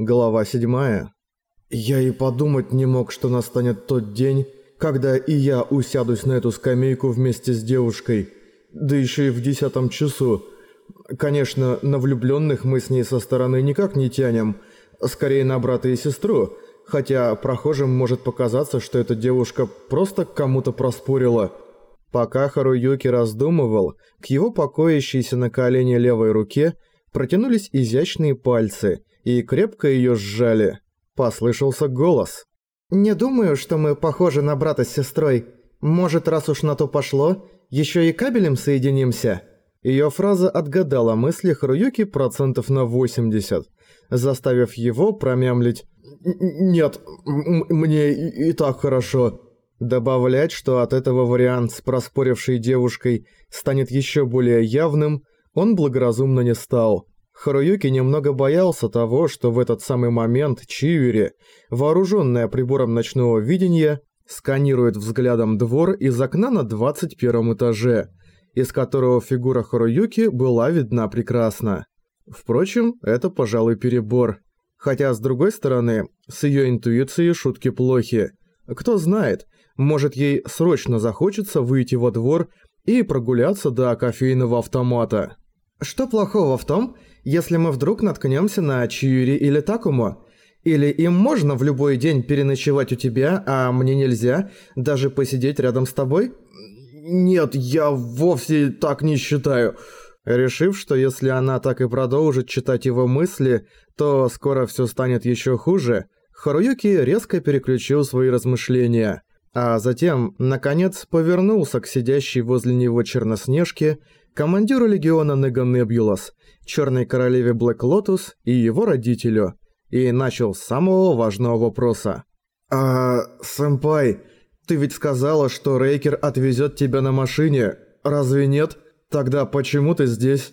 Глава 7. Я и подумать не мог, что настанет тот день, когда и я усядусь на эту скамейку вместе с девушкой, да еще и в десятом часу. Конечно, на влюбленных мы с ней со стороны никак не тянем, скорее на брата и сестру, хотя прохожим может показаться, что эта девушка просто кому-то проспорила. Пока Харуюки раздумывал, к его покоящейся на колене левой руке протянулись изящные пальцы – и крепко её сжали. Послышался голос. «Не думаю, что мы похожи на брата с сестрой. Может, раз уж на то пошло, ещё и кабелем соединимся?» Её фраза отгадала мысли Харуюки процентов на 80, заставив его промямлить «Нет, мне и, и так хорошо». Добавлять, что от этого вариант с проспорившей девушкой станет ещё более явным, он благоразумно не стал. Харуюки немного боялся того, что в этот самый момент Чиури, вооруженная прибором ночного видения, сканирует взглядом двор из окна на 21 этаже, из которого фигура Харуюки была видна прекрасно. Впрочем, это, пожалуй, перебор. Хотя, с другой стороны, с ее интуицией шутки плохи. Кто знает, может ей срочно захочется выйти во двор и прогуляться до кофейного автомата. Что плохого в том, если мы вдруг наткнемся на Чьюри или Такому? Или им можно в любой день переночевать у тебя, а мне нельзя, даже посидеть рядом с тобой? Нет, я вовсе так не считаю. Решив, что если она так и продолжит читать его мысли, то скоро все станет еще хуже, Харуюки резко переключил свои размышления, а затем, наконец, повернулся к сидящей возле него Черноснежке командиру легиона Нега Небулас, Черной Королеве Блэк Лотус и его родителю, и начал с самого важного вопроса. «А, сэмпай, ты ведь сказала, что Рейкер отвезет тебя на машине, разве нет? Тогда почему ты здесь?»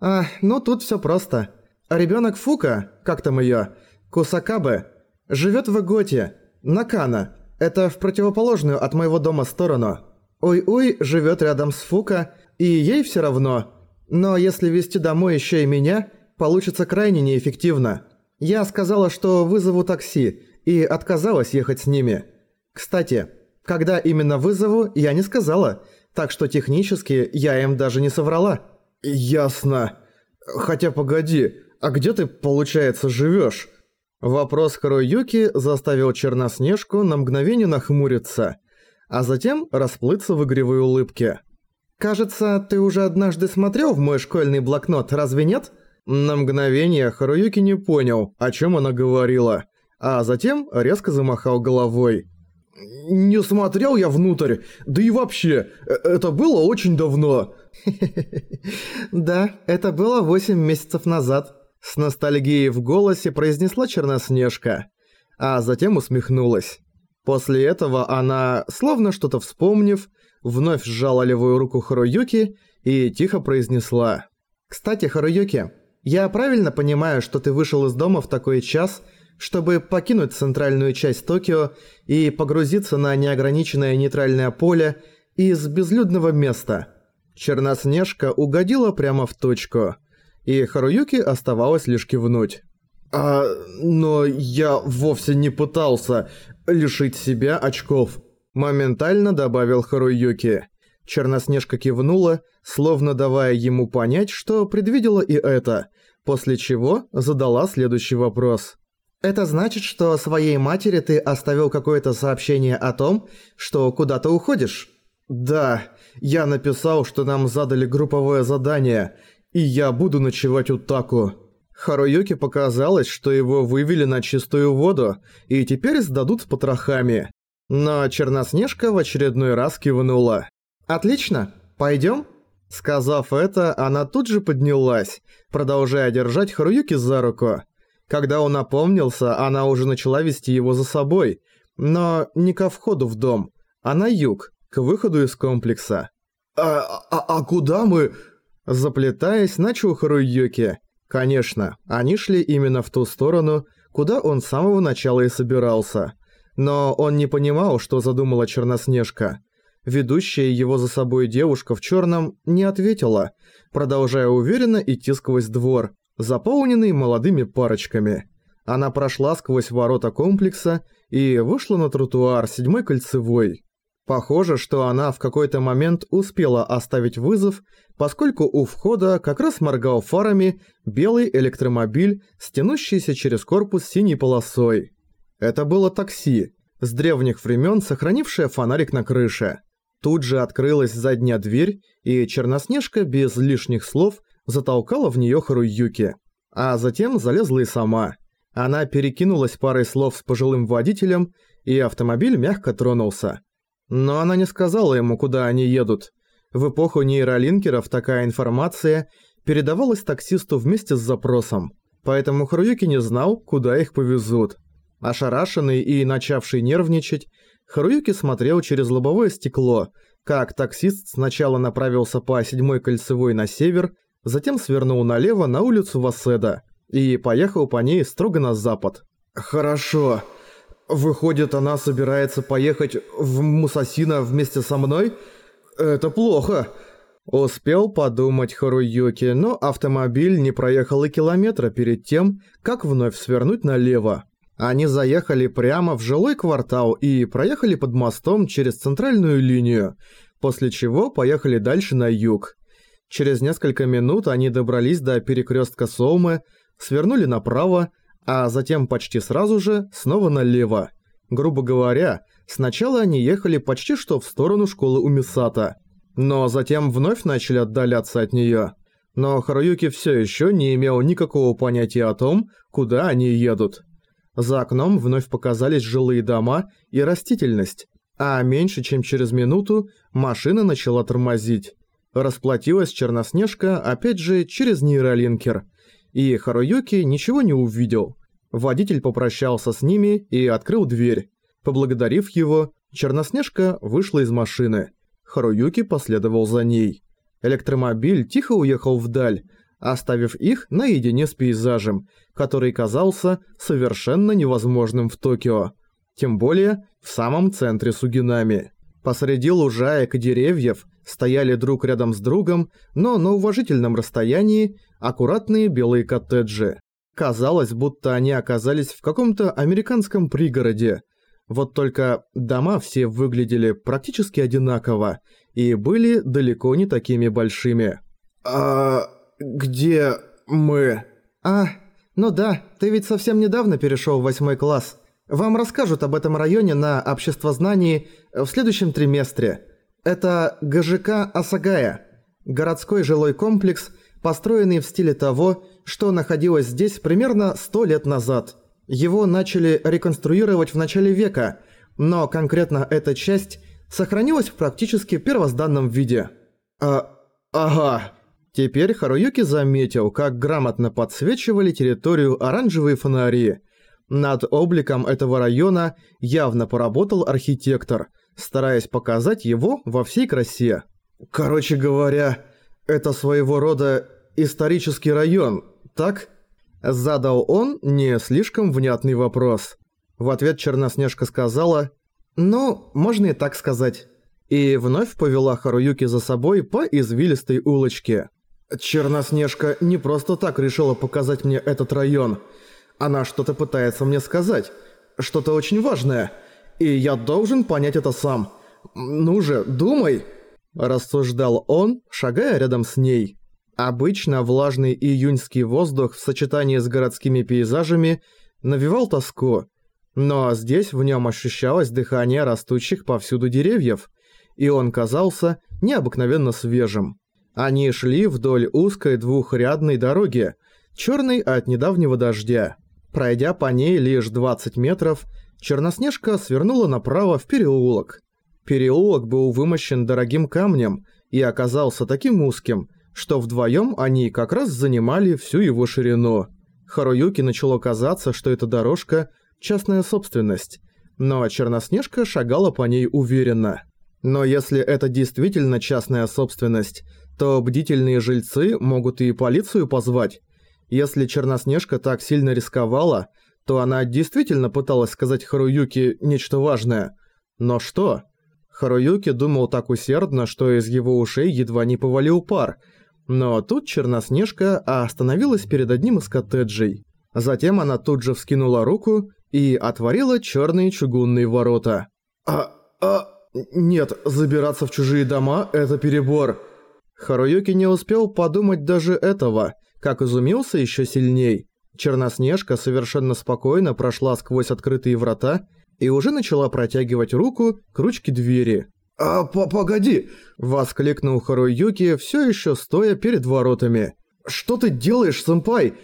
«А, ну тут все просто. Ребенок Фука, как там ее, Кусакабе, живет в Иготе, Накана, это в противоположную от моего дома сторону. Уй-Уй живет рядом с Фука, и ей все равно. Но если вести домой еще и меня, получится крайне неэффективно. Я сказала, что вызову такси, и отказалась ехать с ними. Кстати, когда именно вызову, я не сказала, так что технически я им даже не соврала. Ясно. Хотя погоди, а где ты, получается, живешь? Вопрос Харуюки заставил Черноснежку на мгновение нахмуриться, а затем расплыться в игривой улыбке. «Кажется, ты уже однажды смотрел в мой школьный блокнот, разве нет?» На мгновение Харуюки не понял, о чем она говорила, а затем резко замахал головой. «Не смотрел я внутрь, да и вообще, э, это было очень давно». «Да, это было восемь месяцев назад», — с ностальгией в голосе произнесла Черноснежка, а затем усмехнулась. После этого она, словно что-то вспомнив, вновь сжала левую руку Харуюки и тихо произнесла. «Кстати, Харуюки, я правильно понимаю, что ты вышел из дома в такой час, чтобы покинуть центральную часть Токио и погрузиться на неограниченное нейтральное поле из безлюдного места?» Черноснежка угодила прямо в точку, и Харуюки оставалось лишь кивнуть. «А, но я вовсе не пытался лишить себя очков», Моментально добавил Харуюки. Черноснежка кивнула, словно давая ему понять, что предвидела и это, после чего задала следующий вопрос. «Это значит, что своей матери ты оставил какое-то сообщение о том, что куда-то уходишь?» «Да, я написал, что нам задали групповое задание, и я буду ночевать у Таку». Харуюки показалось, что его вывели на чистую воду, и теперь сдадут с потрохами. Но Черноснежка в очередной раз кивнула. «Отлично, пойдём?» Сказав это, она тут же поднялась, продолжая держать Харуюки за руку. Когда он опомнился, она уже начала вести его за собой, но не ко входу в дом, а на юг, к выходу из комплекса. «А, а, а куда мы?» Заплетаясь, начал Харуюки. Конечно, они шли именно в ту сторону, куда он с самого начала и собирался – но он не понимал, что задумала Черноснежка. Ведущая его за собой девушка в черном не ответила, продолжая уверенно идти сквозь двор, заполненный молодыми парочками. Она прошла сквозь ворота комплекса и вышла на тротуар седьмой кольцевой. Похоже, что она в какой-то момент успела оставить вызов, поскольку у входа как раз моргал фарами белый электромобиль, стянущийся через корпус синей полосой. Это было такси, с древних времен сохранившее фонарик на крыше. Тут же открылась задняя дверь, и Черноснежка без лишних слов затолкала в неё Харуюки. А затем залезла и сама. Она перекинулась парой слов с пожилым водителем, и автомобиль мягко тронулся. Но она не сказала ему, куда они едут. В эпоху нейролинкеров такая информация передавалась таксисту вместе с запросом, поэтому Харуюки не знал, куда их повезут. Ошарашенный и начавший нервничать, Харуюки смотрел через лобовое стекло, как таксист сначала направился по седьмой кольцевой на север, затем свернул налево на улицу Васеда и поехал по ней строго на запад. «Хорошо. Выходит, она собирается поехать в Мусасино вместе со мной? Это плохо». Успел подумать Харуюки, но автомобиль не проехал и километра перед тем, как вновь свернуть налево. Они заехали прямо в жилой квартал и проехали под мостом через центральную линию, после чего поехали дальше на юг. Через несколько минут они добрались до перекрестка Соумы, свернули направо, а затем почти сразу же снова налево. Грубо говоря, сначала они ехали почти что в сторону школы Умисата, но затем вновь начали отдаляться от неё. Но Харуюки всё ещё не имел никакого понятия о том, куда они едут. За окном вновь показались жилые дома и растительность, а меньше чем через минуту машина начала тормозить. Расплатилась Черноснежка опять же через нейролинкер, и Харуюки ничего не увидел. Водитель попрощался с ними и открыл дверь. Поблагодарив его, Черноснежка вышла из машины. Харуюки последовал за ней. Электромобиль тихо уехал вдаль, оставив их наедине с пейзажем, который казался совершенно невозможным в Токио. Тем более в самом центре Сугинами. Посреди лужаек и деревьев стояли друг рядом с другом, но на уважительном расстоянии аккуратные белые коттеджи. Казалось, будто они оказались в каком-то американском пригороде. Вот только дома все выглядели практически одинаково и были далеко не такими большими. «А где мы?» «А, ну да, ты ведь совсем недавно перешел в восьмой класс. Вам расскажут об этом районе на обществознании в следующем триместре. Это ГЖК Асагая, городской жилой комплекс, построенный в стиле того, что находилось здесь примерно сто лет назад. Его начали реконструировать в начале века, но конкретно эта часть сохранилась в практически первозданном виде. А, ага. Теперь Харуюки заметил, как грамотно подсвечивали территорию оранжевые фонари. Над обликом этого района явно поработал архитектор, стараясь показать его во всей красе. Короче говоря, это своего рода исторический район, так? Задал он не слишком внятный вопрос. В ответ Черноснежка сказала «Ну, можно и так сказать». И вновь повела Харуюки за собой по извилистой улочке. Черноснежка не просто так решила показать мне этот район. Она что-то пытается мне сказать. Что-то очень важное. И я должен понять это сам. Ну же, думай!» Рассуждал он, шагая рядом с ней. Обычно влажный июньский воздух в сочетании с городскими пейзажами навевал тоску. Но здесь в нем ощущалось дыхание растущих повсюду деревьев, и он казался необыкновенно свежим. Они шли вдоль узкой двухрядной дороги, черной от недавнего дождя. Пройдя по ней лишь 20 метров, Черноснежка свернула направо в переулок. Переулок был вымощен дорогим камнем и оказался таким узким, что вдвоем они как раз занимали всю его ширину. Харуюки начало казаться, что эта дорожка – частная собственность, но Черноснежка шагала по ней уверенно. Но если это действительно частная собственность, то бдительные жильцы могут и полицию позвать. Если Черноснежка так сильно рисковала, то она действительно пыталась сказать Харуюке нечто важное. Но что? Харуюки думал так усердно, что из его ушей едва не повалил пар. Но тут Черноснежка остановилась перед одним из коттеджей. Затем она тут же вскинула руку и отворила черные чугунные ворота. «А... а... нет, забираться в чужие дома – это перебор». Харуюки не успел подумать даже этого, как изумился еще сильней. Черноснежка совершенно спокойно прошла сквозь открытые врата и уже начала протягивать руку к ручке двери. «А, по погоди!» – воскликнул Харуюки, все еще стоя перед воротами. «Что ты делаешь, сэмпай?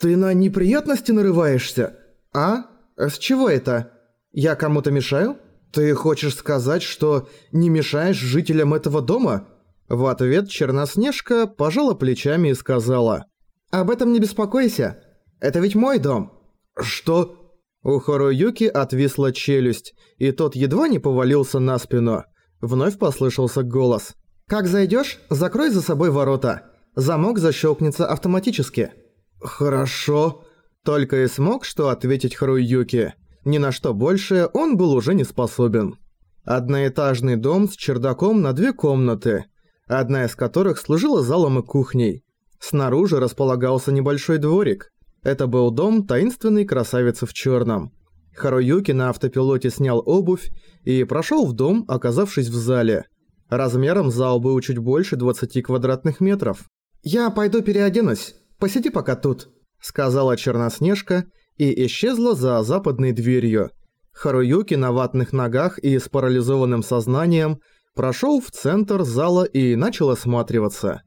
Ты на неприятности нарываешься?» «А? С чего это? Я кому-то мешаю?» «Ты хочешь сказать, что не мешаешь жителям этого дома?» В ответ Черноснежка пожала плечами и сказала. «Об этом не беспокойся. Это ведь мой дом». «Что?» У Харуюки отвисла челюсть, и тот едва не повалился на спину. Вновь послышался голос. «Как зайдёшь, закрой за собой ворота. Замок защёлкнется автоматически». «Хорошо». Только и смог что ответить Харуюки. Ни на что больше он был уже не способен. Одноэтажный дом с чердаком на две комнаты, одна из которых служила залом и кухней. Снаружи располагался небольшой дворик. Это был дом таинственной красавицы в черном. Харуюки на автопилоте снял обувь и прошел в дом, оказавшись в зале. Размером зал был чуть больше 20 квадратных метров. «Я пойду переоденусь, посиди пока тут», — сказала Черноснежка и исчезла за западной дверью. Харуюки на ватных ногах и с парализованным сознанием прошел в центр зала и начал осматриваться.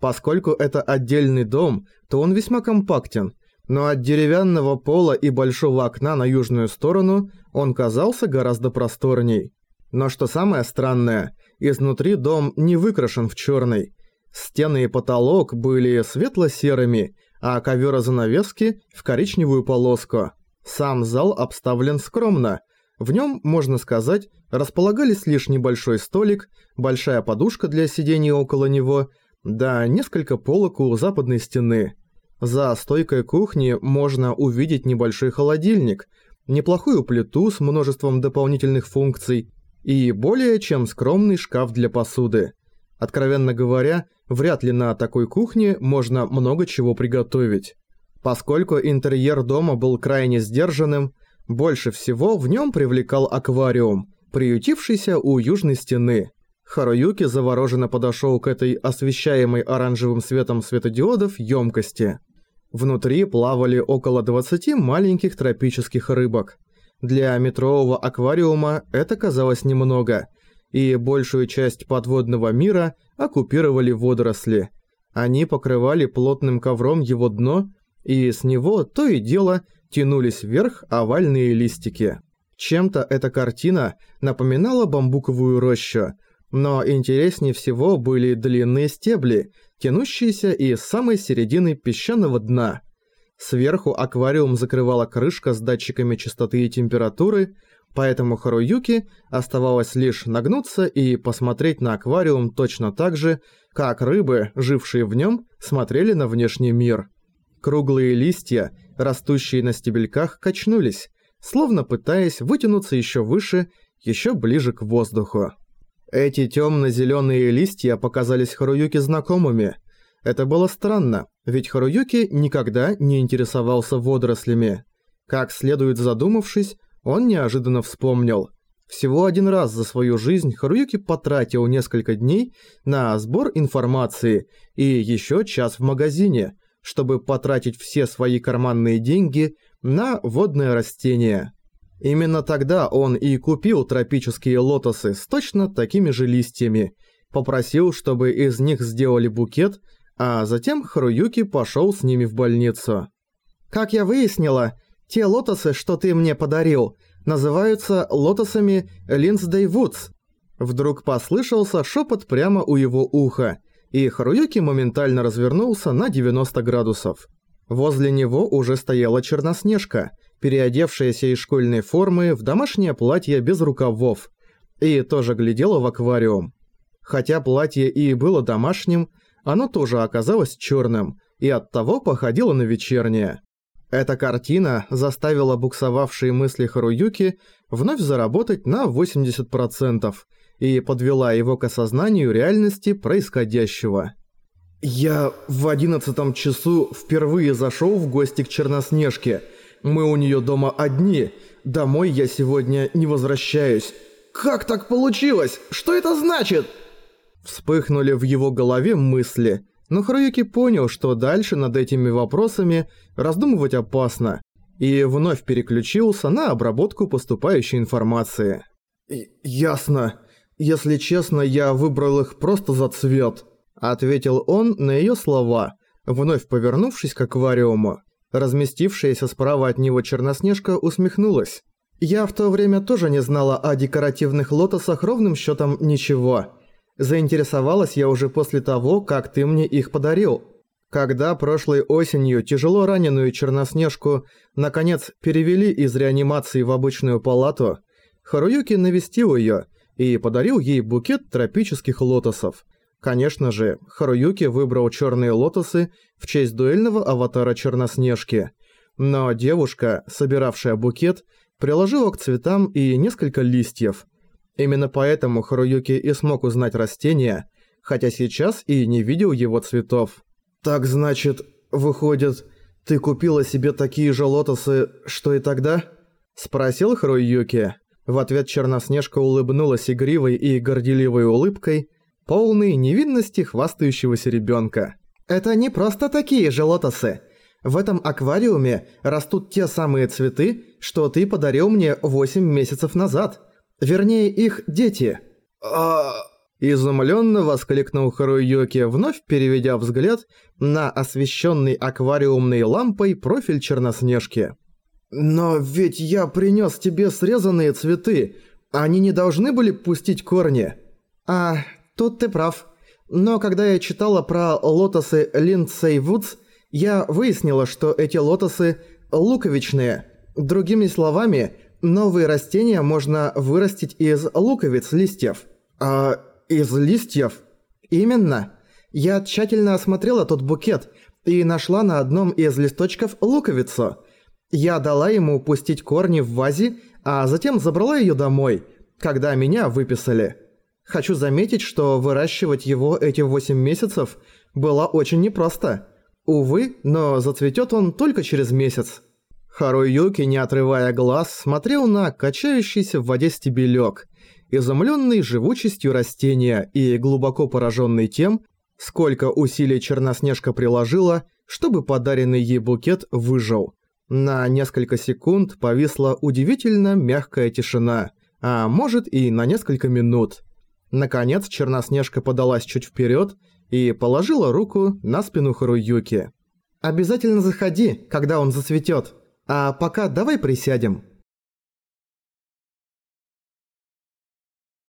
Поскольку это отдельный дом, то он весьма компактен, но от деревянного пола и большого окна на южную сторону он казался гораздо просторней. Но что самое странное, изнутри дом не выкрашен в черный. Стены и потолок были светло-серыми, а ковер занавески в коричневую полоску. Сам зал обставлен скромно. В нем, можно сказать, располагались лишь небольшой столик, большая подушка для сидения около него, да несколько полок у западной стены. За стойкой кухни можно увидеть небольшой холодильник, неплохую плиту с множеством дополнительных функций и более чем скромный шкаф для посуды. Откровенно говоря, вряд ли на такой кухне можно много чего приготовить. Поскольку интерьер дома был крайне сдержанным, больше всего в нем привлекал аквариум, приютившийся у южной стены. Харуюки завороженно подошел к этой освещаемой оранжевым светом светодиодов емкости. Внутри плавали около 20 маленьких тропических рыбок. Для метрового аквариума это казалось немного, и большую часть подводного мира оккупировали водоросли. Они покрывали плотным ковром его дно, и с него то и дело тянулись вверх овальные листики. Чем-то эта картина напоминала бамбуковую рощу, но интереснее всего были длинные стебли, тянущиеся из самой середины песчаного дна. Сверху аквариум закрывала крышка с датчиками частоты и температуры, поэтому Харуюки оставалось лишь нагнуться и посмотреть на аквариум точно так же, как рыбы, жившие в нем, смотрели на внешний мир. Круглые листья, растущие на стебельках, качнулись, словно пытаясь вытянуться еще выше, еще ближе к воздуху. Эти темно-зеленые листья показались Харуюки знакомыми. Это было странно, ведь Харуюки никогда не интересовался водорослями. Как следует задумавшись, он неожиданно вспомнил. Всего один раз за свою жизнь Харуюки потратил несколько дней на сбор информации и еще час в магазине, чтобы потратить все свои карманные деньги на водное растение. Именно тогда он и купил тропические лотосы с точно такими же листьями, попросил, чтобы из них сделали букет, а затем Харуюки пошел с ними в больницу. «Как я выяснила, те лотосы, что ты мне подарил, называются лотосами Линсдей Вудс». Вдруг послышался шепот прямо у его уха, и Харуюки моментально развернулся на 90 градусов. Возле него уже стояла Черноснежка – переодевшаяся из школьной формы в домашнее платье без рукавов, и тоже глядела в аквариум. Хотя платье и было домашним, оно тоже оказалось черным и оттого походило на вечернее. Эта картина заставила буксовавшие мысли Харуюки вновь заработать на 80% и подвела его к осознанию реальности происходящего. «Я в одиннадцатом часу впервые зашел в гости к Черноснежке. Мы у нее дома одни. Домой я сегодня не возвращаюсь». «Как так получилось? Что это значит?» Вспыхнули в его голове мысли, но Харуюки понял, что дальше над этими вопросами раздумывать опасно, и вновь переключился на обработку поступающей информации. «Ясно. Если честно, я выбрал их просто за цвет», — ответил он на её слова, вновь повернувшись к аквариуму. Разместившаяся справа от него Черноснежка усмехнулась. «Я в то время тоже не знала о декоративных лотосах ровным счётом ничего. Заинтересовалась я уже после того, как ты мне их подарил. Когда прошлой осенью тяжело раненую Черноснежку наконец перевели из реанимации в обычную палату, Харуюки навестил её и подарил ей букет тропических лотосов. Конечно же, Харуюки выбрал чёрные лотосы в честь дуэльного аватара Черноснежки. Но девушка, собиравшая букет, приложила к цветам и несколько листьев. Именно поэтому Харуюки и смог узнать растение, хотя сейчас и не видел его цветов. «Так значит, выходит, ты купила себе такие же лотосы, что и тогда?» – спросил Харуюки. В ответ Черноснежка улыбнулась игривой и горделивой улыбкой, полной невинности хвастающегося ребенка. «Это не просто такие же лотосы. В этом аквариуме растут те самые цветы, что ты подарил мне 8 месяцев назад. Вернее, их дети». «А...» Изумленно воскликнул Харуюки, вновь переведя взгляд на освещенный аквариумной лампой профиль Черноснежки. «Но ведь я принес тебе срезанные цветы. Они не должны были пустить корни?» «А, тут ты прав. Но когда я читала про лотосы Линдсей Вудс, я выяснила, что эти лотосы луковичные. Другими словами, новые растения можно вырастить из луковиц листьев». «А из листьев?» «Именно. Я тщательно осмотрела тот букет и нашла на одном из листочков луковицу». Я дала ему пустить корни в вазе, а затем забрала её домой, когда меня выписали. Хочу заметить, что выращивать его эти 8 месяцев было очень непросто. Увы, но зацветёт он только через месяц. Харуюки, не отрывая глаз, смотрел на качающийся в воде стебелёк, изумлённый живучестью растения и глубоко поражённый тем, сколько усилий Черноснежка приложила, чтобы подаренный ей букет выжил. На несколько секунд повисла удивительно мягкая тишина, а может и на несколько минут. Наконец Черноснежка подалась чуть вперед и положила руку на спину Харуюки. «Обязательно заходи, когда он зацветет, а пока давай присядем».